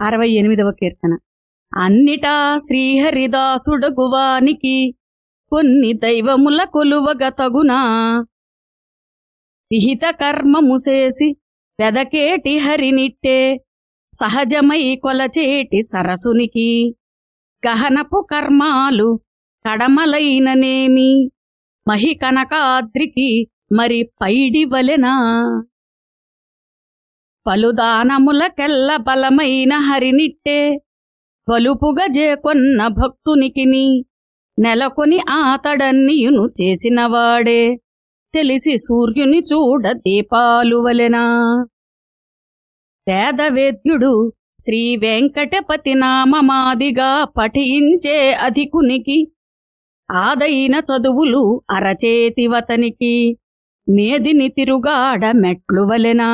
అరవై ఎనిమిదవ కీర్తన. అన్నిటా శ్రీహరిదాసుడగువానికి కొన్ని దైవముల కొలువగ తగునా. విహిత కర్మముసేసి పెదకేటి హరినిట్టే. సహజమై కొలచేటి సరసునికి. గహనపు కర్మాలు కడమలైననేమి. మహి కనకాద్రికి మరి పైడివలెనా పలుదానములకెల్ల బలమైన హరినిట్టే. పలుపుగా జేకొన్న భక్తునికిని నెలకొని ఆతడన్నియును చేసినవాడే. తెలిసి సూర్యుని చూడ దీపాలు వలెనా. పేదవేద్యుడు శ్రీ వెంకటపతి నామమాదిగా పఠించే అధికునికి ఆదైన చదువులు అరచేతివతనికి మేదిని తిరుగాడ మెట్లు వలెనా.